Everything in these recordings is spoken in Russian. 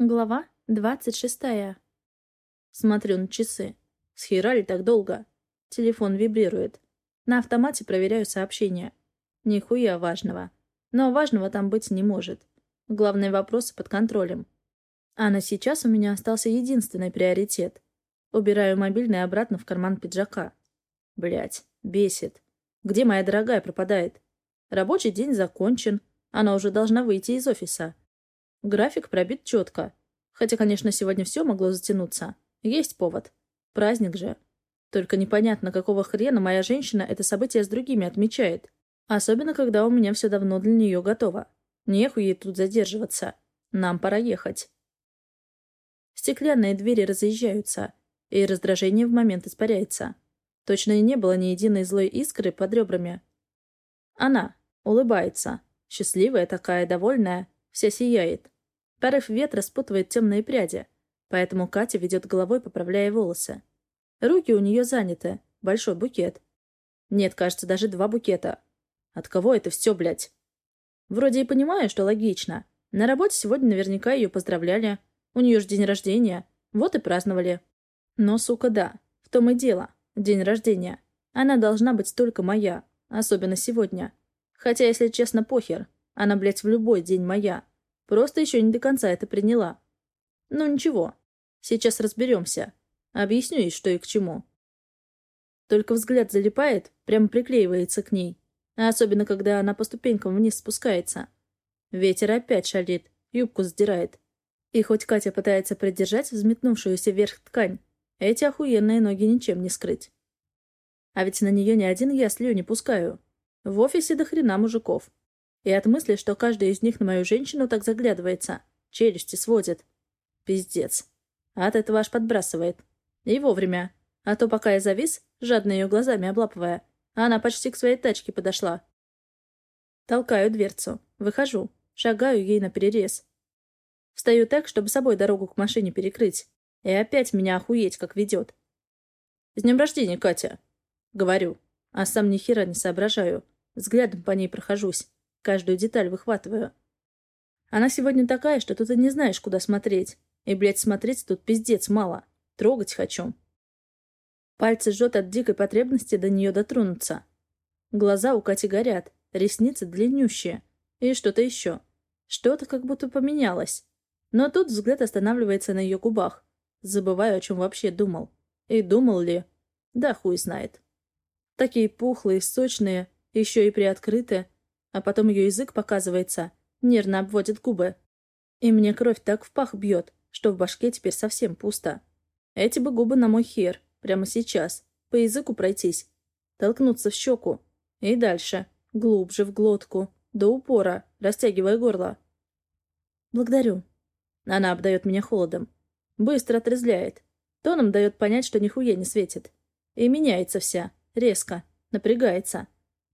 Глава двадцать шестая. Смотрю на часы. Схерали так долго. Телефон вибрирует. На автомате проверяю сообщения. Нихуя важного. Но важного там быть не может. Главные вопросы под контролем. А на сейчас у меня остался единственный приоритет. Убираю мобильный обратно в карман пиджака. Блять, бесит. Где моя дорогая пропадает? Рабочий день закончен. Она уже должна выйти из офиса. График пробит четко. Хотя, конечно, сегодня все могло затянуться. Есть повод. Праздник же. Только непонятно, какого хрена моя женщина это событие с другими отмечает. Особенно, когда у меня все давно для нее готово. Нехуй ей тут задерживаться. Нам пора ехать. Стеклянные двери разъезжаются, и раздражение в момент испаряется. Точно и не было ни единой злой искры под ребрами. Она улыбается. Счастливая такая, довольная, вся сияет. Порыв ветра спутывает темные пряди, поэтому Катя ведет головой, поправляя волосы. Руки у нее заняты, большой букет. Нет, кажется, даже два букета. От кого это все, блядь? Вроде и понимаю, что логично. На работе сегодня наверняка ее поздравляли. У нее же день рождения. Вот и праздновали. Но, сука, да. В том и дело. День рождения. Она должна быть только моя. Особенно сегодня. Хотя, если честно, похер. Она, блядь, в любой день моя. Просто еще не до конца это приняла. Ну ничего. Сейчас разберемся. Объясню ей, что и к чему. Только взгляд залипает, прямо приклеивается к ней. Особенно, когда она по ступенькам вниз спускается. Ветер опять шалит, юбку сдирает. И хоть Катя пытается придержать взметнувшуюся вверх ткань, эти охуенные ноги ничем не скрыть. А ведь на нее ни один я слью не пускаю. В офисе до хрена мужиков. И от мысли, что каждый из них на мою женщину так заглядывается, челюсти сводит. Пиздец. От этого аж подбрасывает. И вовремя. А то пока я завис, жадно ее глазами облапывая, она почти к своей тачке подошла. Толкаю дверцу. Выхожу. Шагаю ей на перерез. Встаю так, чтобы собой дорогу к машине перекрыть. И опять меня охуеть, как ведет. «С днем рождения, Катя!» Говорю. А сам ни хера не соображаю. Взглядом по ней прохожусь. Каждую деталь выхватываю. Она сегодня такая, что тут и не знаешь, куда смотреть. И, блядь, смотреть тут пиздец мало. Трогать хочу. Пальцы жжет от дикой потребности до нее дотронуться. Глаза у Кати горят, ресницы длиннющие. И что-то еще. Что-то как будто поменялось. Но тут взгляд останавливается на ее губах. Забываю, о чем вообще думал. И думал ли? Да хуй знает. Такие пухлые, сочные, еще и приоткрытые а потом ее язык показывается, нервно обводит губы. И мне кровь так в пах бьет, что в башке теперь совсем пусто. Эти бы губы на мой хер, прямо сейчас, по языку пройтись, толкнуться в щеку. И дальше, глубже в глотку, до упора, растягивая горло. «Благодарю». Она обдает меня холодом. Быстро отрезляет. Тоном дает понять, что нихуя не светит. И меняется вся, резко, напрягается.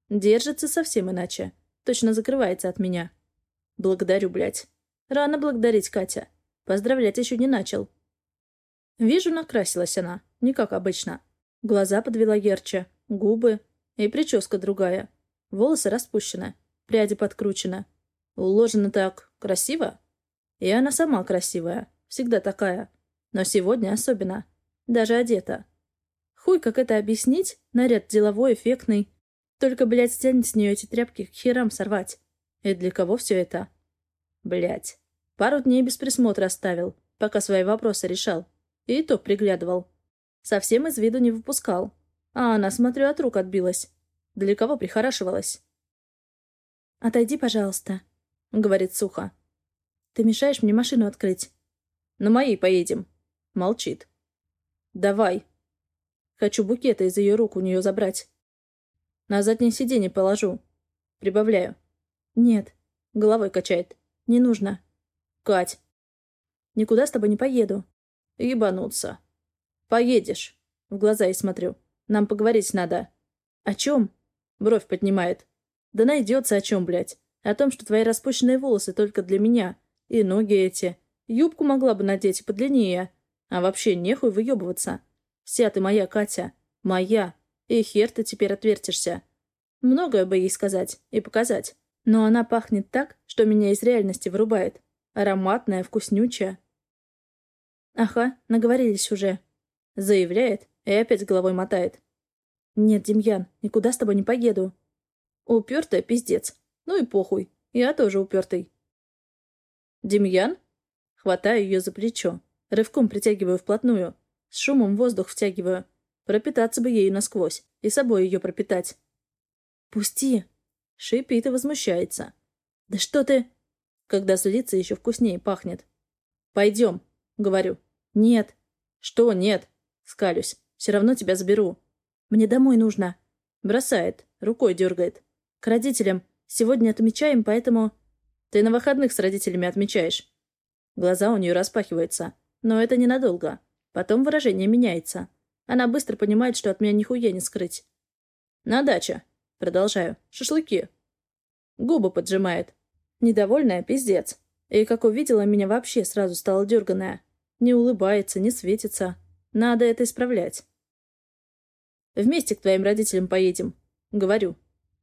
Держится совсем иначе. Точно закрывается от меня. Благодарю, блядь. Рано благодарить Катя. Поздравлять еще не начал. Вижу, накрасилась она. Не как обычно. Глаза подвела ярче, губы и прическа другая. Волосы распущены, пряди подкручены. Уложено так красиво. И она сама красивая, всегда такая. Но сегодня особенно. Даже одета. Хуй, как это объяснить? Наряд деловой, эффектный. Только, блядь, стянет с нее эти тряпки к херам сорвать. И для кого все это? Блядь. Пару дней без присмотра оставил, пока свои вопросы решал. И то приглядывал. Совсем из виду не выпускал. А она, смотрю, от рук отбилась. Для кого прихорашивалась? «Отойди, пожалуйста», — говорит сухо. «Ты мешаешь мне машину открыть». «На моей поедем». Молчит. «Давай». Хочу букета из ее рук у нее забрать. На заднее сиденье положу. Прибавляю. Нет. Головой качает. Не нужно. Кать. Никуда с тобой не поеду. Ебануться. Поедешь. В глаза и смотрю. Нам поговорить надо. О чем? Бровь поднимает. Да найдется о чем, блядь. О том, что твои распущенные волосы только для меня. И ноги эти. Юбку могла бы надеть и подлиннее. А вообще нехуй выебываться. Вся ты моя, Катя. Моя. И хер ты теперь отвертишься. Многое бы ей сказать и показать. Но она пахнет так, что меня из реальности вырубает. Ароматная, вкуснючая. Ага, наговорились уже. Заявляет и опять головой мотает. Нет, Демьян, никуда с тобой не поеду. Упертая пиздец. Ну и похуй. Я тоже упертый. Демьян? Хватаю ее за плечо. Рывком притягиваю вплотную. С шумом воздух втягиваю. Пропитаться бы ею насквозь. И собой ее пропитать. «Пусти!» Шипит и возмущается. «Да что ты...» Когда злится, еще вкуснее пахнет. «Пойдем», — говорю. «Нет». «Что нет?» — скалюсь. «Все равно тебя заберу». «Мне домой нужно». Бросает, рукой дергает. «К родителям. Сегодня отмечаем, поэтому...» «Ты на выходных с родителями отмечаешь». Глаза у нее распахиваются. Но это ненадолго. Потом выражение меняется. Она быстро понимает, что от меня нихуя не скрыть. «На даче», — продолжаю. «Шашлыки». Губы поджимает. Недовольная пиздец. И как увидела меня вообще сразу стала дерганая. Не улыбается, не светится. Надо это исправлять. «Вместе к твоим родителям поедем», — говорю.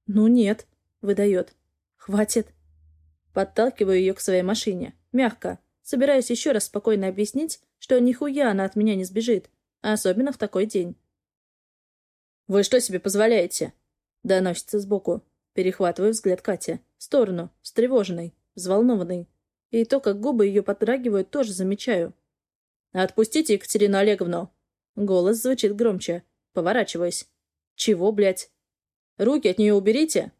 «Ну нет», — выдает. «Хватит». Подталкиваю ее к своей машине. Мягко. Собираюсь еще раз спокойно объяснить, что нихуя она от меня не сбежит. Особенно в такой день. «Вы что себе позволяете?» Доносится сбоку. Перехватываю взгляд Кати. В сторону. Встревоженный. Взволнованный. И то, как губы ее подрагивают, тоже замечаю. «Отпустите Екатерину Олеговну!» Голос звучит громче. Поворачиваюсь. «Чего, блядь?» «Руки от нее уберите!»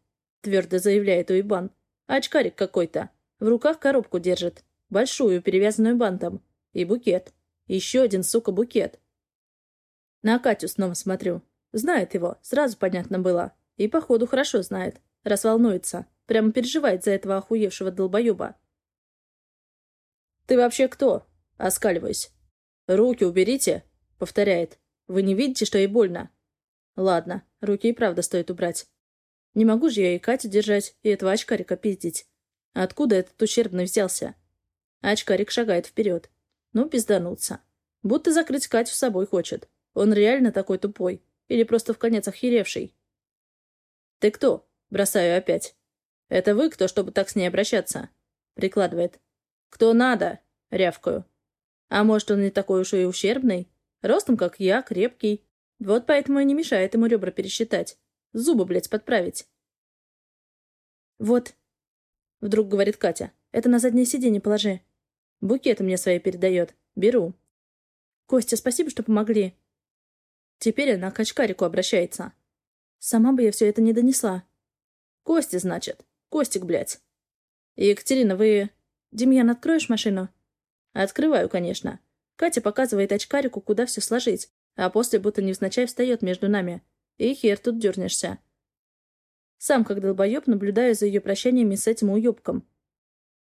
Твердо заявляет Уебан. «Очкарик какой-то. В руках коробку держит. Большую, перевязанную бантом. И букет. Еще один, сука, букет. На Катю снова смотрю. Знает его, сразу понятно было. И, походу, хорошо знает. Раз волнуется. Прямо переживает за этого охуевшего долбоеба. «Ты вообще кто?» Оскаливаюсь. «Руки уберите», — повторяет. «Вы не видите, что ей больно?» «Ладно, руки и правда стоит убрать. Не могу же я и Катю держать, и этого очкарика пиздить. Откуда этот ущербный взялся?» Очкарик шагает вперед. Ну, пиздануться. Будто закрыть Катю собой хочет. Он реально такой тупой. Или просто в конец охеревший. «Ты кто?» Бросаю опять. «Это вы кто, чтобы так с ней обращаться?» Прикладывает. «Кто надо?» Рявкаю. «А может, он не такой уж и ущербный? Ростом, как я, крепкий. Вот поэтому и не мешает ему ребра пересчитать. Зубы, блядь, подправить». «Вот», — вдруг говорит Катя, — «это на заднее сиденье положи». Букеты мне свои передает. Беру. Костя, спасибо, что помогли. Теперь она к очкарику обращается. Сама бы я все это не донесла. Костя, значит. Костик, блядь. Екатерина, вы... Демьян, откроешь машину? Открываю, конечно. Катя показывает очкарику, куда все сложить, а после будто невзначай встает между нами. И хер тут дернешься. Сам, как долбоеб, наблюдаю за ее прощаниями с этим уебком.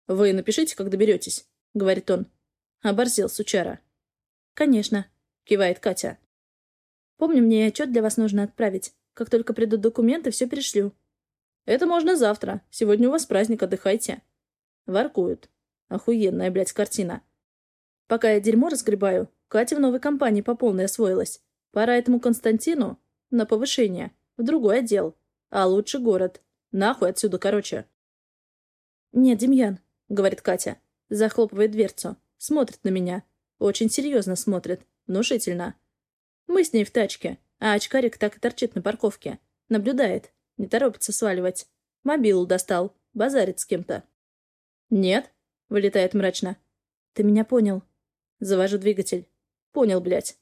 Вы напишите, как доберетесь говорит он. Оборзел сучара. «Конечно», — кивает Катя. «Помню, мне отчет для вас нужно отправить. Как только придут документы, все перешлю». «Это можно завтра. Сегодня у вас праздник, отдыхайте». Воркуют. Охуенная, блядь, картина. Пока я дерьмо разгребаю, Катя в новой компании по полной освоилась. Пора этому Константину на повышение, в другой отдел. А лучше город. Нахуй отсюда, короче. «Нет, Демьян», — говорит Катя. Захлопывает дверцу. Смотрит на меня. Очень серьезно смотрит. Внушительно. Мы с ней в тачке, а очкарик так и торчит на парковке. Наблюдает. Не торопится сваливать. Мобилу достал. Базарит с кем-то. «Нет», — вылетает мрачно. «Ты меня понял». Завожу двигатель. «Понял, блядь».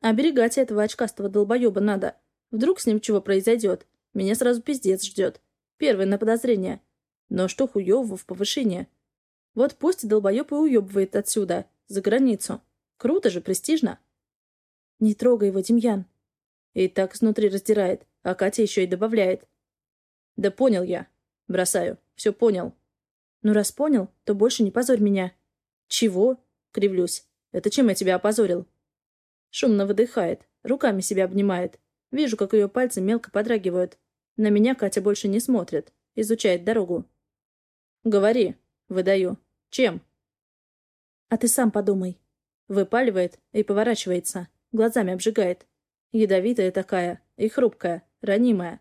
Оберегать этого очкастого долбоеба надо. Вдруг с ним чего произойдет. Меня сразу пиздец ждет. Первый на подозрение. Но что хуёвого в повышение? Вот пусть долбоёб и уёбывает отсюда, за границу. Круто же, престижно. Не трогай его, Демьян. И так снутри раздирает, а Катя еще и добавляет. Да понял я. Бросаю. Все понял. Ну, раз понял, то больше не позорь меня. Чего? Кривлюсь. Это чем я тебя опозорил? Шумно выдыхает, руками себя обнимает. Вижу, как ее пальцы мелко подрагивают. На меня Катя больше не смотрит. Изучает дорогу. «Говори», — выдаю. Чем? А ты сам подумай. Выпаливает и поворачивается. Глазами обжигает. Ядовитая такая. И хрупкая. Ранимая.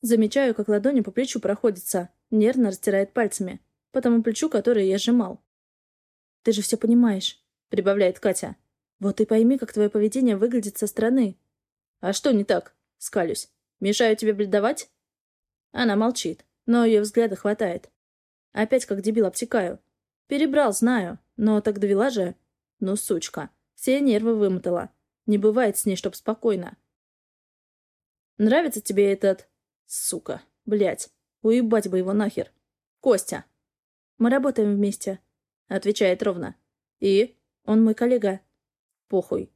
Замечаю, как ладонью по плечу проходится. Нервно растирает пальцами. По тому плечу, которое я сжимал. Ты же все понимаешь. — прибавляет Катя. «Вот и пойми, как твое поведение выглядит со стороны». «А что не так?» — скалюсь. «Мешаю тебе бледовать?» Она молчит, но ее взгляда хватает. Опять как дебил обтекаю. Перебрал, знаю, но так довела же. Ну, сучка, все нервы вымотала. Не бывает с ней, чтоб спокойно. Нравится тебе этот... Сука, блядь, уебать бы его нахер. Костя. Мы работаем вместе, отвечает ровно. И? Он мой коллега. Похуй.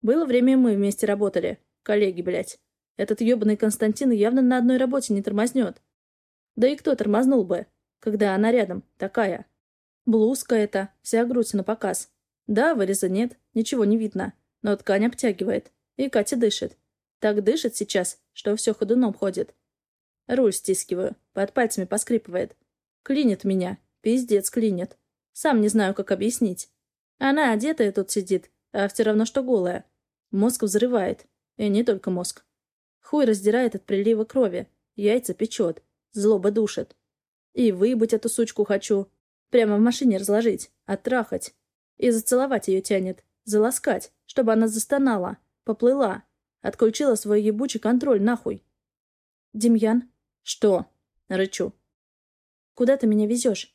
Было время, мы вместе работали. Коллеги, блядь. Этот ёбаный Константин явно на одной работе не тормознет. Да и кто тормознул бы, когда она рядом, такая? Блузка эта, вся грудь на показ. Да, выреза нет, ничего не видно, но ткань обтягивает. И Катя дышит. Так дышит сейчас, что все ходуном ходит. Руль стискиваю, под пальцами поскрипывает. Клинит меня, пиздец клинит. Сам не знаю, как объяснить. Она одетая тут сидит, а все равно что голая. Мозг взрывает. И не только мозг. Хуй раздирает от прилива крови, яйца печет, злоба душит. И выебать эту сучку хочу. Прямо в машине разложить, оттрахать. И зацеловать ее тянет, заласкать, чтобы она застонала, поплыла, отключила свой ебучий контроль нахуй. «Демьян?» «Что?» — рычу. «Куда ты меня везешь?»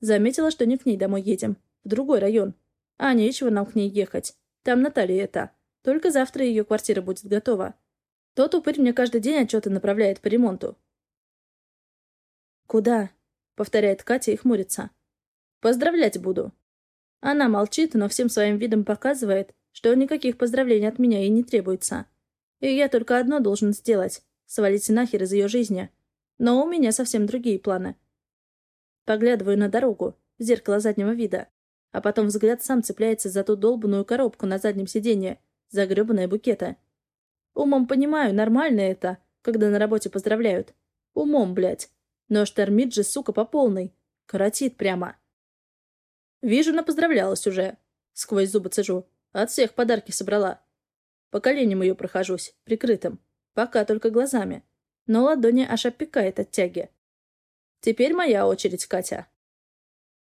Заметила, что не к ней домой едем. В другой район. А нечего нам к ней ехать. Там Наталья это. Только завтра ее квартира будет готова. Тот упырь мне каждый день отчеты направляет по ремонту. «Куда?» — повторяет Катя и хмурится. «Поздравлять буду». Она молчит, но всем своим видом показывает, что никаких поздравлений от меня ей не требуется. И я только одно должен сделать — свалить нахер из ее жизни. Но у меня совсем другие планы. Поглядываю на дорогу, в зеркало заднего вида, а потом взгляд сам цепляется за ту долбанную коробку на заднем сиденье, за гребаные букеты. Умом понимаю, нормально это, когда на работе поздравляют. Умом, блядь. Но штормит же, сука, по полной. Коротит прямо. Вижу, напоздравлялась уже. Сквозь зубы цежу. От всех подарки собрала. По коленям ее прохожусь, прикрытым. Пока только глазами. Но ладони аж опекает от тяги. Теперь моя очередь, Катя.